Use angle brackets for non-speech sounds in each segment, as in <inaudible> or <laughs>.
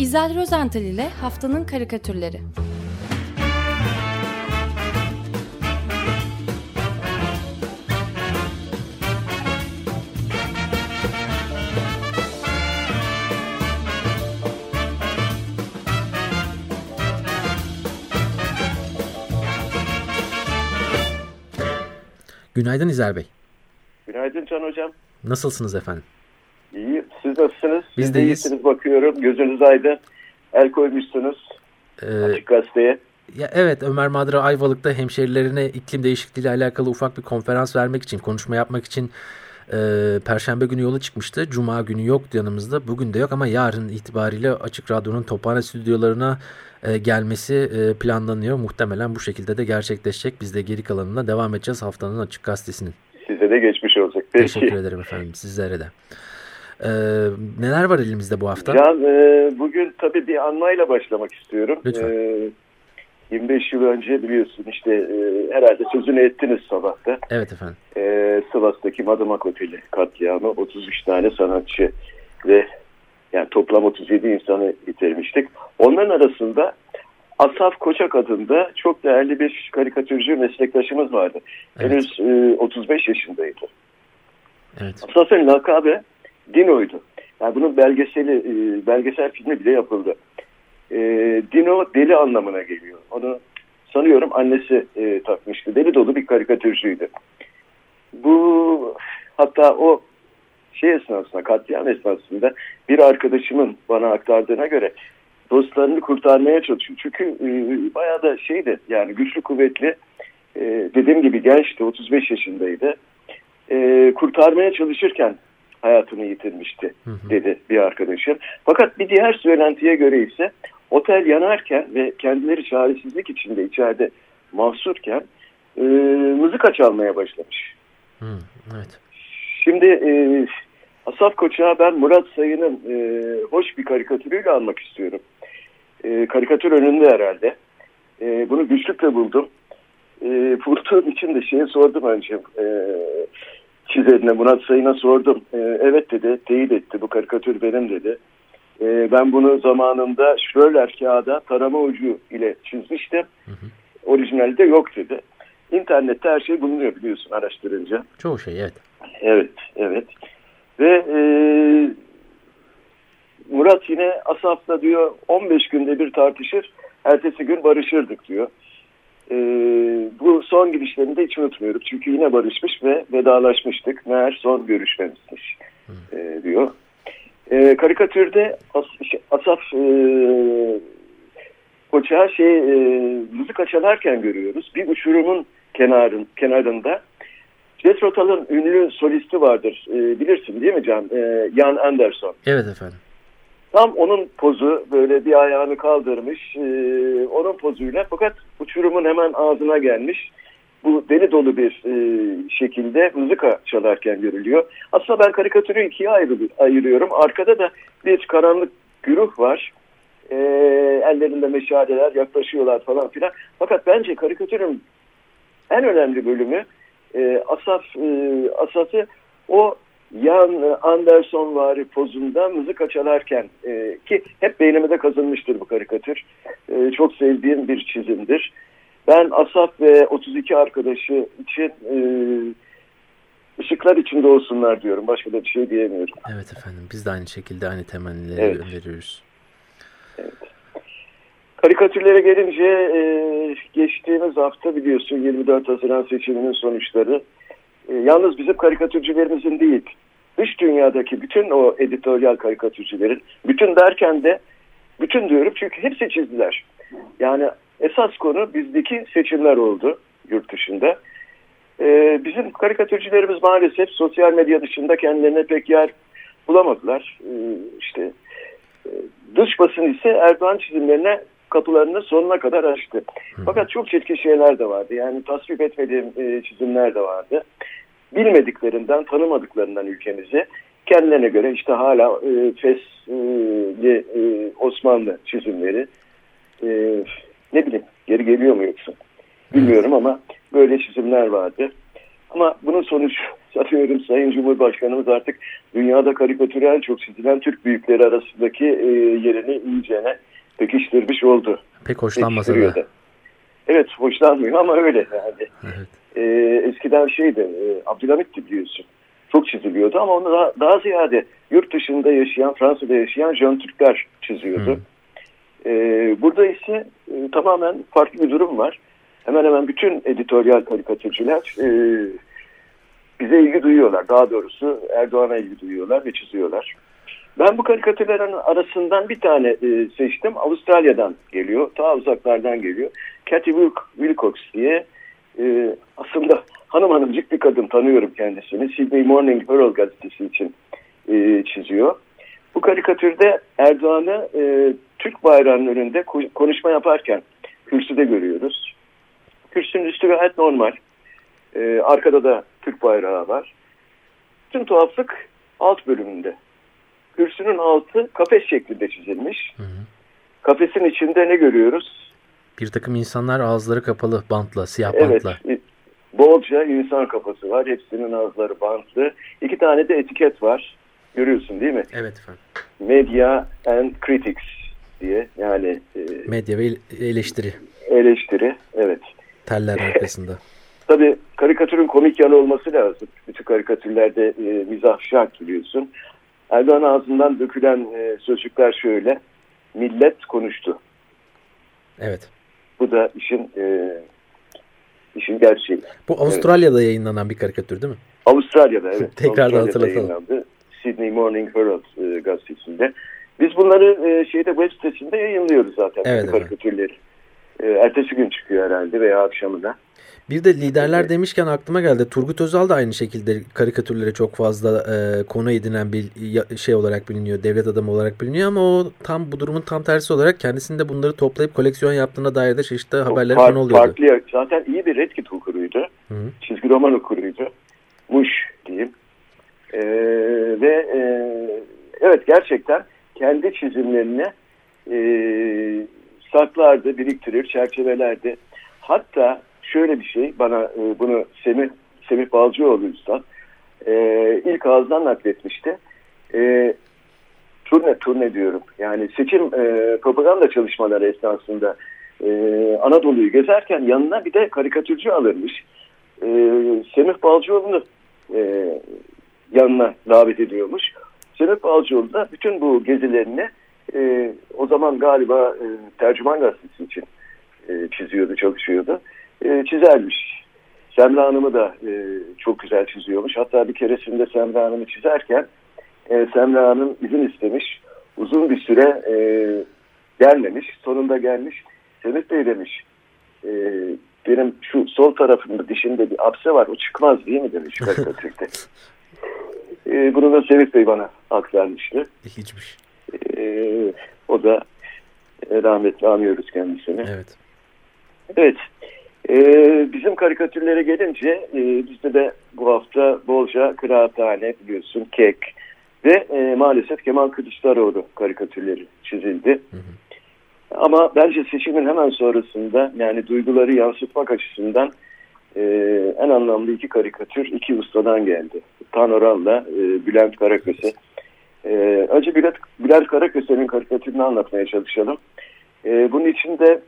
İzel Rozental ile Haftanın Karikatürleri Günaydın İzel Bey. Günaydın Can Hocam. Nasılsınız efendim? Siz nasılsınız? Biz Siz de iyisiniz bakıyorum. Gözünüz aydın. El koymuşsunuz Ee, açık gazeteye. ya evet Ömer Madra Ayvalık'ta hemşerilerine iklim değişikliği ile alakalı ufak bir konferans vermek için, konuşma yapmak için e, Perşembe günü yola çıkmıştı. Cuma günü yoktu yanımızda. Bugün de yok ama yarın itibariyle Açık Radyo'nun Tophane stüdyolarına e, gelmesi e, planlanıyor. Muhtemelen bu şekilde de gerçekleşecek. Biz de geri kalanına devam edeceğiz haftanın Açık Gazetesi'nin. Size de geçmiş olacak. Peki. Teşekkür ederim efendim sizlere de. Ee, neler var elimizde bu hafta? Can e, bugün tabii bir anmayla başlamak istiyorum. Lütfen. E, 25 yıl önce biliyorsun işte e, herhalde sözünü ettiniz sabahta. Evet efendim. E, Sivas'taki Madımak Oteli katliamı 33 tane sanatçı ve yani toplam 37 insanı bitirmiştik. Onların arasında Asaf Koçak adında çok değerli bir karikatürcü meslektaşımız vardı. Evet. Henüz e, 35 yaşındaydı. Evet. Asaf'ın lakabı Dino'ydu. Yani bunun belgeseli, e, belgesel filmi bile yapıldı. E, Dino deli anlamına geliyor. Onu sanıyorum annesi e, takmıştı. Deli dolu bir karikatürcüydü. Bu hatta o şey esnasında, katliam esnasında bir arkadaşımın bana aktardığına göre dostlarını kurtarmaya çalışıyor. Çünkü e, bayağı da şeydi yani güçlü kuvvetli e, dediğim gibi gençti 35 yaşındaydı. E, kurtarmaya çalışırken hayatını yitirmişti dedi bir arkadaşım. Fakat bir diğer söylentiye göre ise otel yanarken ve kendileri çaresizlik içinde içeride mahsurken e, mızıka çalmaya başlamış. Hı, evet. Şimdi e, Asaf Koçak'a ben Murat Sayın'ın e, hoş bir karikatürüyle almak istiyorum. E, karikatür önünde herhalde. E, bunu güçlükle buldum. E, bulduğum için de şeye sordum önce. E, çizerine Murat Sayın'a sordum. E, evet dedi, teyit etti bu karikatür benim dedi. E, ben bunu zamanında Schroeder kağıda tarama ucu ile çizmiştim. Hı hı. Orijinali de yok dedi. İnternette her şey bulunuyor biliyorsun araştırınca. Çoğu şey evet. Evet, evet. Ve e, Murat yine Asaf'la diyor 15 günde bir tartışır, ertesi gün barışırdık diyor. E, bu son gidişlerini de hiç unutmuyorum. Çünkü yine barışmış ve vedalaşmıştık. Meğer son görüşmemizmiş e, diyor. E, karikatürde As Asaf e, Koçak'ı şey, e, müzik çalarken görüyoruz. Bir uçurumun kenarın, kenarında Jethro Tull'ın ünlü solisti vardır. E, bilirsin değil mi Can? E, Jan Anderson. Evet efendim. Tam onun pozu böyle bir ayağını kaldırmış. e, onun pozuyla fakat uçurumun hemen ağzına gelmiş. Bu deli dolu bir e, şekilde mızıka çalarken görülüyor. Aslında ben karikatürü ikiye ayırıyorum. Arkada da bir karanlık güruh var. E, ellerinde meşaleler yaklaşıyorlar falan filan. Fakat bence karikatürün en önemli bölümü e, Asaf e, Asaf'ı o Jan Anderson vari pozunda mızıka çalarken e, ki hep beynime de kazınmıştır bu karikatür. E, çok sevdiğim bir çizimdir. Ben Asaf ve 32 arkadaşı için e, ışıklar içinde olsunlar diyorum. Başka da bir şey diyemiyorum. Evet efendim. Biz de aynı şekilde aynı temennileri Evet. gönderiyoruz. Karikatürlere gelince e, geçtiğimiz hafta biliyorsun 24 Haziran seçiminin sonuçları. E, yalnız bizim karikatürcülerimizin değil, dış dünyadaki bütün o editoryal karikatürcülerin, bütün derken de bütün diyorum çünkü hepsi çizdiler. Yani esas konu bizdeki seçimler oldu yurt dışında. E, bizim karikatürcülerimiz maalesef sosyal medya dışında kendilerine pek yer bulamadılar. E, işte e, dış basın ise Erdoğan çizimlerine kapılarını sonuna kadar açtı. Fakat çok çirkin şeyler de vardı. Yani tasvip etmediğim e, çizimler de vardı. Bilmediklerinden, tanımadıklarından ülkemizi kendilerine göre işte hala e, Fesli e, Osmanlı çizimleri e, ne bileyim geri geliyor mu yoksa bilmiyorum ama böyle çizimler vardı. Ama bunun sonuç <laughs> sanıyorum Sayın Cumhurbaşkanımız artık dünyada karikatürel çok çizilen Türk büyükleri arasındaki e, yerini iyicene pekiştirmiş oldu. Pek hoşlanmasa da. Evet hoşlanmıyor ama öyle yani. Evet. E, eskiden şeydi e, Abdülhamit'ti biliyorsun. Çok çiziliyordu ama onu daha, daha ziyade yurt dışında yaşayan, Fransa'da yaşayan Jön Türkler çiziyordu. E, burada ise e, tamamen farklı bir durum var. Hemen hemen bütün editoryal karikatürcüler e, bize ilgi duyuyorlar. Daha doğrusu Erdoğan'a ilgi duyuyorlar ve çiziyorlar. Ben bu karikatürlerin arasından bir tane e, seçtim. Avustralya'dan geliyor. Ta uzaklardan geliyor. Cathy Wilcox diye e, aslında hanım hanımcık bir kadın tanıyorum kendisini. Sydney Morning Herald gazetesi için e, çiziyor. Bu karikatürde Erdoğan'ı e, Türk bayrağının önünde konuşma yaparken kürsüde görüyoruz. Kürsünün üstü gayet normal. E, arkada da Türk bayrağı var. Tüm tuhaflık alt bölümünde. Kürsünün altı kafes şeklinde çizilmiş. Hı hı. Kafesin içinde ne görüyoruz? Bir takım insanlar ağızları kapalı bantla, siyah bantla. Evet, bolca insan kafası var. Hepsinin ağızları bantlı. İki tane de etiket var. Görüyorsun değil mi? Evet efendim. Media and Critics diye yani. E, Medya ve eleştiri. Eleştiri, evet. Teller <laughs> arkasında. Tabii karikatürün komik yanı olması lazım. Bütün karikatürlerde e, mizah şart biliyorsun. Erdoğan ağzından dökülen e, sözcükler şöyle. Millet konuştu. Evet. Bu da işin e, işin gerçeği. Bu Avustralya'da evet. yayınlanan bir karikatür değil mi? Avustralya'da evet. <laughs> Tekrar da hatırlatalım. Sydney Morning Herald e, gazetesinde. Biz bunları e, şeyde web sitesinde yayınlıyoruz zaten. Evet, karikatürleri. E, ertesi gün çıkıyor herhalde veya akşamında. Bir de liderler demişken aklıma geldi. Turgut Özal da aynı şekilde karikatürlere çok fazla e, konu edinen bir şey olarak biliniyor. Devlet adamı olarak biliniyor ama o tam bu durumun tam tersi olarak kendisinde bunları toplayıp koleksiyon yaptığına dair de çeşitli haberler konu oluyordu. Farklı. Zaten iyi bir Red Kit okuruydu. Hı. Çizgi roman okuruydu. Muş diyeyim. Ee, ve e, evet gerçekten kendi çizimlerini e, saklardı, biriktirir, çerçevelerdi. Hatta şöyle bir şey bana e, bunu Semih, Semih Balcıoğlu Üstad e, ilk ağızdan nakletmişti. E, turne turne diyorum. Yani seçim e, propaganda çalışmaları esnasında e, Anadolu'yu gezerken yanına bir de karikatürcü alırmış. E, Semih Balcıoğlu'nu e, yanına davet ediyormuş. Semih Balcıoğlu da bütün bu gezilerini e, o zaman galiba e, tercüman gazetesi için e, çiziyordu, çalışıyordu e, çizermiş. Semra Hanım'ı da e, çok güzel çiziyormuş. Hatta bir keresinde Semra Hanım'ı çizerken e, Semra Hanım izin istemiş. Uzun bir süre e, gelmemiş. Sonunda gelmiş. Semih Bey demiş. E, benim şu sol tarafımda dişimde bir apse var. O çıkmaz değil mi demiş karikatürde. <laughs> e, bunu da Semih Bey bana aktarmıştı. Hiçmiş. E, o da e, rahmetli anıyoruz kendisini. Evet. Evet. Ee, bizim karikatürlere gelince e, bizde de bu hafta bolca kıraathane biliyorsun, kek ve e, maalesef Kemal Kılıçdaroğlu karikatürleri çizildi. Hı hı. Ama bence seçimin hemen sonrasında yani duyguları yansıtmak açısından e, en anlamlı iki karikatür iki ustadan geldi. Tan Oral'la e, Bülent Karaköse. E, önce Bülent, Bülent Karaköse'nin karikatürünü anlatmaya çalışalım. E, bunun için de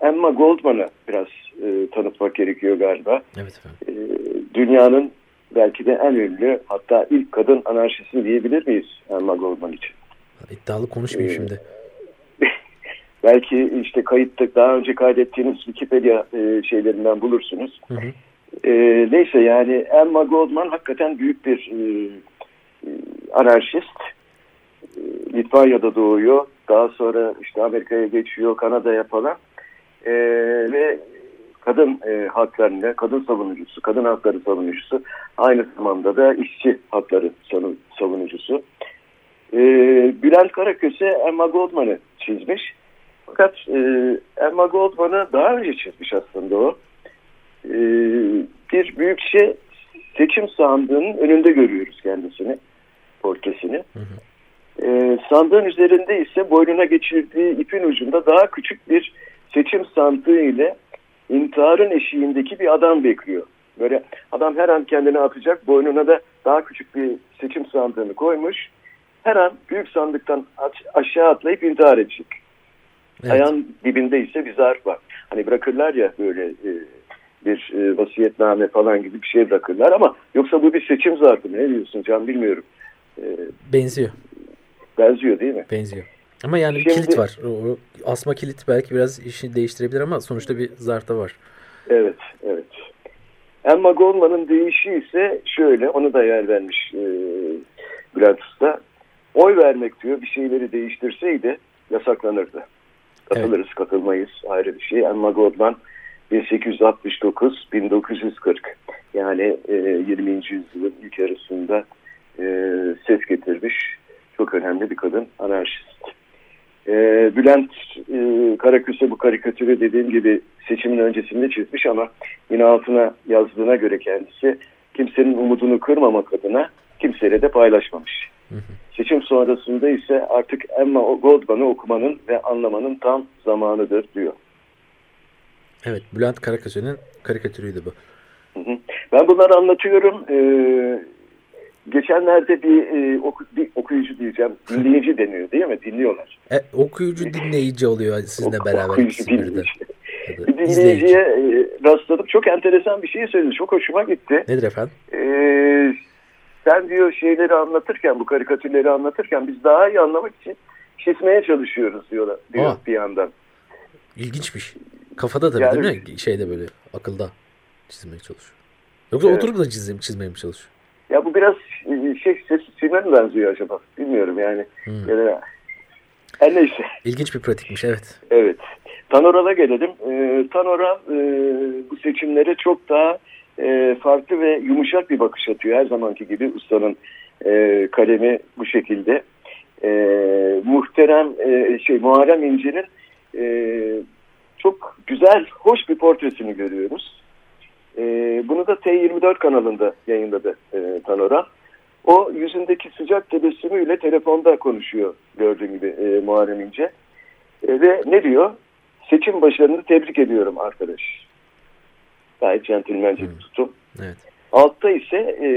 Emma Goldman'ı biraz e, tanıtmak gerekiyor galiba. Evet efendim. E, dünyanın belki de en ünlü hatta ilk kadın anarşisti diyebilir miyiz Emma Goldman için? İddialı konuşmayayım ee, şimdi. <laughs> belki işte kayıtta daha önce kaydettiğiniz Wikipedia e, şeylerinden bulursunuz. Hı hı. E, neyse yani Emma Goldman hakikaten büyük bir e anarşist. E, Litvanya'da doğuyor. Daha sonra işte Amerika'ya geçiyor, Kanada'ya falan. E, ve kadın e, haklarında, kadın savunucusu, kadın hakları savunucusu, aynı zamanda da işçi hakları savunucusu. E, Bülent Karaköse Emma Goldman'ı çizmiş. Fakat e, Emma Goldman'ı daha önce çizmiş aslında o. E, bir büyük şey seçim sandığının önünde görüyoruz kendisini, portresini. Hı hı. E, sandığın üzerinde ise boynuna geçirdiği ipin ucunda daha küçük bir seçim sandığı ile intiharın eşiğindeki bir adam bekliyor Böyle adam her an kendini atacak. Boynuna da daha küçük bir seçim sandığını koymuş. Her an büyük sandıktan aşağı atlayıp intihar edecek. Evet. Ayağın dibinde ise bir zarf var. Hani bırakırlar ya böyle e, bir e, vasiyetname falan gibi bir şey bırakırlar ama yoksa bu bir seçim zarfı ne diyorsun Can bilmiyorum. E, Benziyor. Benziyor değil mi? Benziyor. Ama yani Şimdi, kilit var. O, asma kilit belki biraz işi değiştirebilir ama sonuçta bir zarta var. Evet, evet. Emma Goldman'ın deyişi ise şöyle, onu da yer vermiş e, Bülent Usta. Oy vermek diyor bir şeyleri değiştirseydi yasaklanırdı. Katılırız, evet. katılmayız ayrı bir şey. Emma Goldman 1869-1940 yani e, 20. yüzyılın ilk yarısında e, ses getirmiş çok önemli bir kadın anarşist. E, Bülent e, Karaküse bu karikatürü dediğim gibi seçimin öncesinde çizmiş ama yine altına yazdığına göre kendisi kimsenin umudunu kırmamak adına kimseyle de paylaşmamış. Hı hı. Seçim sonrasında ise artık Emma Goldman'ı okumanın ve anlamanın tam zamanıdır diyor. Evet, Bülent Karaküse'nin karikatürüydü bu. Hı hı. Ben bunları anlatıyorum. Ee, geçenlerde bir, e, oku, bir okuyucu diyeceğim, <laughs> dinleyici deniyor değil mi? Dinliyorlar. E, okuyucu dinleyici oluyor sizinle ok, beraber. Okuyucu dinleyici. Bir dinleyiciye e, rastladım. Çok enteresan bir şey söyledi. Çok hoşuma gitti. Nedir efendim? Ee, sen diyor şeyleri anlatırken, bu karikatürleri anlatırken biz daha iyi anlamak için çizmeye çalışıyoruz diyorlar, diyor Aa, bir yandan. İlginçmiş. Kafada tabii yani, değil mi? Şeyde böyle akılda çizmeye çalışıyor. Yoksa evet. oturup da çizmeye, çizmeye mi çalışıyor? Ya bu biraz e, şey ses filme mi benziyor acaba? Bilmiyorum yani. Hmm. yani her neyse. İlginç bir pratikmiş evet. Evet. Tanora'da gelelim. Ee, Tanora e, bu seçimlere çok daha e, farklı ve yumuşak bir bakış atıyor. Her zamanki gibi ustanın e, kalemi bu şekilde. E, muhterem e, şey Muharrem İnce'nin e, çok güzel, hoş bir portresini görüyoruz. E, bunu da T24 kanalında yayınladı e, Tanora. O yüzündeki sıcak tebessümüyle telefonda konuşuyor gördüğün gibi e, Muharrem İnce. E, ve ne diyor? Seçim başarını tebrik ediyorum arkadaş. Gayet centilmence bir tutum. Evet. Altta ise e,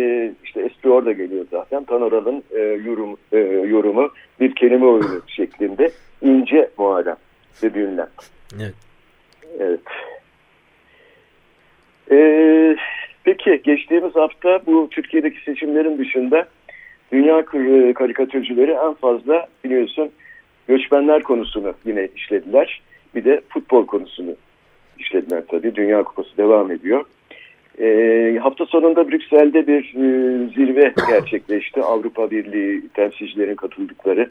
işte espri orada geliyor zaten. Tanora'nın e, yorum, e, yorumu bir kelime oyunu <laughs> şeklinde ince Muharrem ve. Evet. Evet. Ee, peki geçtiğimiz hafta bu Türkiye'deki seçimlerin dışında dünya karikatürcüleri en fazla biliyorsun göçmenler konusunu yine işlediler. Bir de futbol konusunu işlediler tabii. Dünya Kupası devam ediyor. E, hafta sonunda Brüksel'de bir e, zirve gerçekleşti. <laughs> Avrupa Birliği temsilcilerin katıldıkları.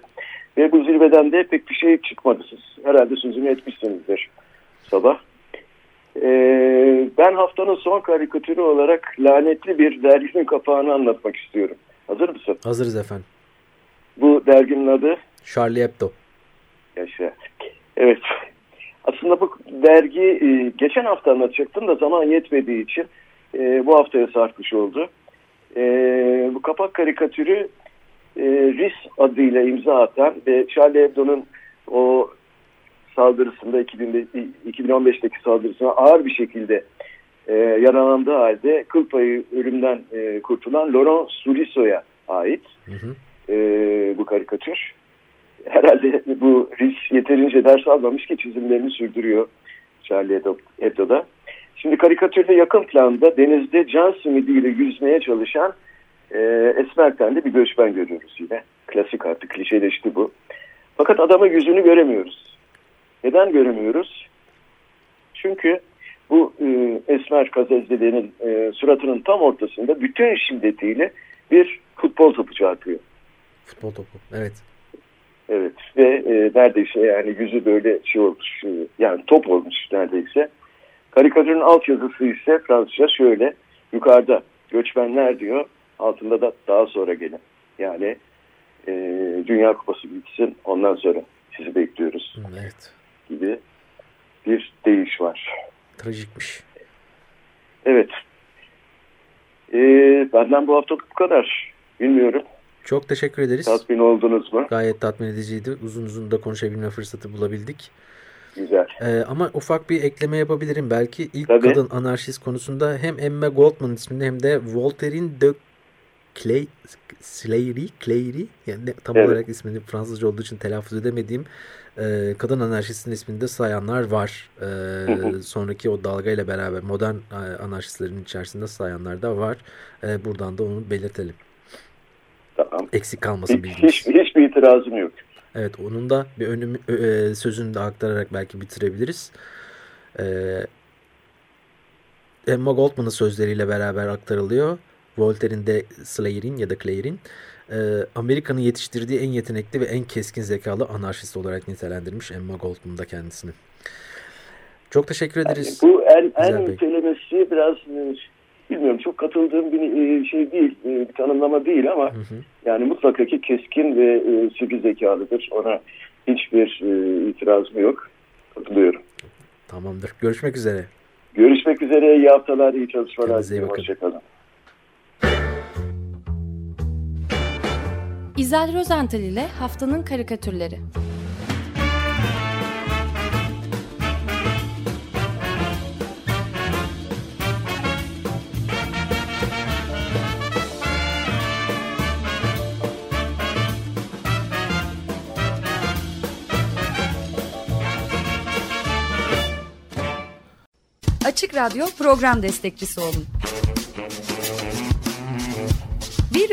Ve bu zirveden de pek bir şey çıkmadı. Siz herhalde sözünü etmişsinizdir sabah. Ee, ben haftanın son karikatürü olarak lanetli bir derginin kapağını anlatmak istiyorum. Hazır mısın? Hazırız efendim. Bu derginin adı? Charlie Hebdo. Yaşa. Evet. Aslında bu dergi e, geçen hafta anlatacaktım da zaman yetmediği için e, bu haftaya sarkmış oldu. E, bu kapak karikatürü RIS adıyla imza atan ve Charlie Hebdo'nun o saldırısında 2015'teki saldırısına ağır bir şekilde e, yaralandığı halde kıl payı ölümden e, kurtulan Laurent Soulisso'ya ait hı hı. E, bu karikatür. Herhalde bu risk yeterince ders almamış ki çizimlerini sürdürüyor Charlie Hebdo'da. Şimdi karikatürde yakın planda denizde can simidiyle yüzmeye çalışan e, esmer tenli bir göçmen görüyoruz yine. Klasik artık klişeleşti bu. Fakat adamın yüzünü göremiyoruz. Neden göremiyoruz? Çünkü bu e, esmer kazazdedenin e, suratının tam ortasında bütün şiddetiyle bir futbol topu çarpıyor. Futbol topu, evet. Evet ve e, neredeyse yani yüzü böyle şey olmuş, e, yani top olmuş neredeyse. Karikatürün alt yazısı ise Fransızca şöyle, yukarıda göçmenler diyor, altında da daha sonra gelin. Yani e, Dünya Kupası bitsin, ondan sonra sizi bekliyoruz. Evet gibi bir değiş var. Trajikmiş. Evet. Ee, benden bu hafta bu kadar. Bilmiyorum. Çok teşekkür ederiz. Tatmin oldunuz mu? Gayet tatmin ediciydi. Uzun uzun da konuşabilme fırsatı bulabildik. Güzel. Ee, ama ufak bir ekleme yapabilirim belki. ilk Tabii. kadın anarşist konusunda hem Emma Goldman isminde hem de Voltaire'in de Clay, Slayry, Clayry yani tam evet. olarak ismini Fransızca olduğu için telaffuz edemediğim e, kadın anarşistin isminde sayanlar var. E, sonraki o dalgayla beraber modern e, anarşistlerin içerisinde sayanlar da var. E, buradan da onu belirtelim. Tamam. Eksik kalmasın bilgimiz. Hiç, hiçbir itirazım yok. Evet onun da bir önüm, e, sözünü de aktararak belki bitirebiliriz. E, Emma Goldman'ın sözleriyle beraber aktarılıyor. Voltaire'in de Slayer'in ya da Claire'in e, Amerika'nın yetiştirdiği en yetenekli ve en keskin zekalı anarşist olarak nitelendirmiş Emma Goldman da kendisini. Çok teşekkür ederiz. Yani bu en, en nitelemesi biraz e, bilmiyorum çok katıldığım bir e, şey değil, e, bir tanımlama değil ama hı hı. yani mutlaka ki keskin ve e, sivri zekalıdır. Ona hiçbir e, itirazım yok. Katılıyorum. Tamamdır. Görüşmek üzere. Görüşmek üzere. İyi haftalar, iyi çalışmalar. Hoşçakalın. İzel Rozental ile Haftanın Karikatürleri. Açık Radyo program destekçisi olun